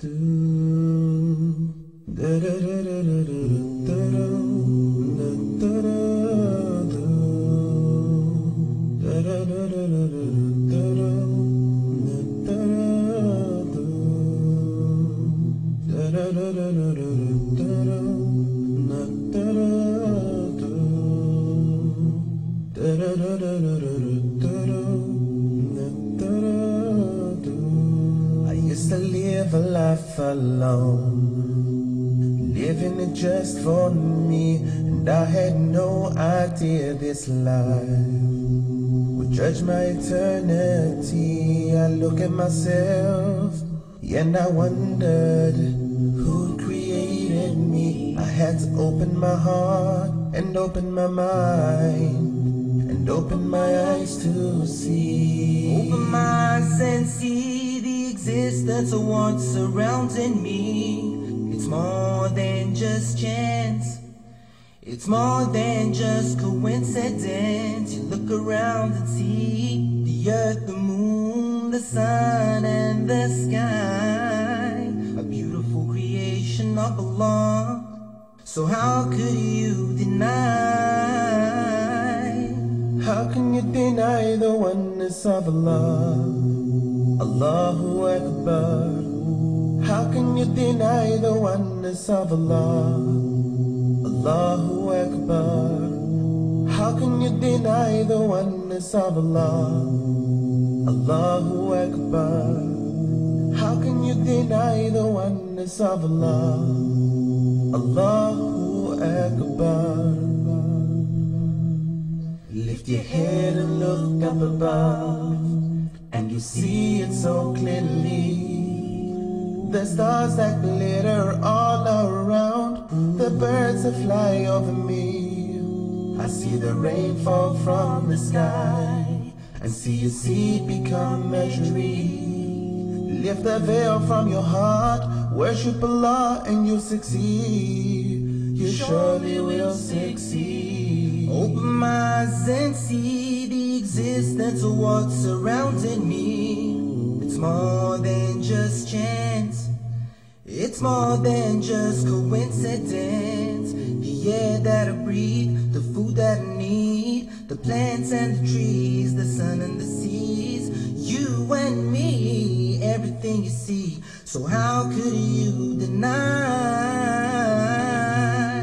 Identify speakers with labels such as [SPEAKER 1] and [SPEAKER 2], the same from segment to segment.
[SPEAKER 1] I live a life alone, living it just for me, and I had no idea this life would judge my eternity. I look at myself, and I wondered who created me. I had to open my heart and open my mind and open my eyes to see.
[SPEAKER 2] Open my eyes and see existence of what's surrounding me. It's more than just chance. It's more than just coincidence. You look around and see the earth, the moon, the sun, and the sky. A beautiful creation of Allah. So how could you deny?
[SPEAKER 1] How can you deny the oneness of Allah? Allahu Akbar. How can you deny the oneness of Allah? Allahu Akbar. How can you deny the oneness of Allah? Allahu Akbar. How can you deny the oneness of Allah? Allahu Akbar. Lift your head and look up above, you see it so clearly. The stars that glitter all around, the birds that fly over me. I see the rain fall from the sky, and see a seed become a tree. Lift the veil from your heart, worship Allah, and you'll succeed. You surely will succeed.
[SPEAKER 2] Open my eyes and see the existence of what's surrounding me. It's more than just chance. It's more than just coincidence. The air that I breathe, the food that I need, the plants and the trees, the sun and the seas, you and me, everything you see. So how could you deny?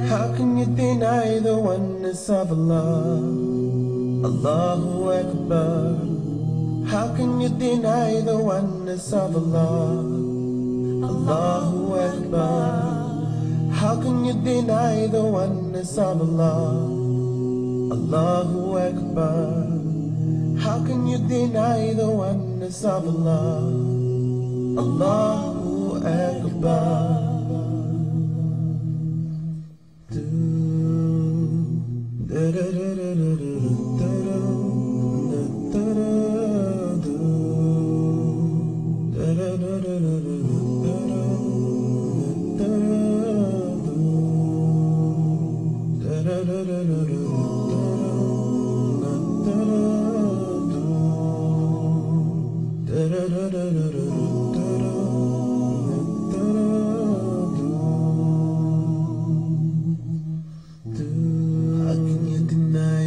[SPEAKER 1] How can you deny the oneness of Allah? Allahu Akbar. How can you deny the oneness of Allah? Allahu Akbar. How can you deny the oneness of Allah? Allahu Akbar. How can you deny the oneness of Allah? Allahu Akbar. How can you deny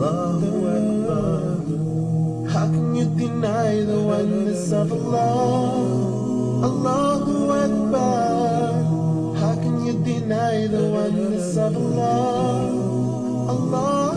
[SPEAKER 1] Allahu. How can you deny the oneness of Allah? Allahu Akbar. How can you deny the oneness of Allah? Allah